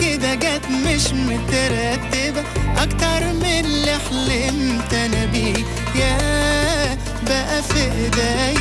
كده جت مش مترتبة أكتر من اللي حلمت أنا بيه. يا بقى في إيديا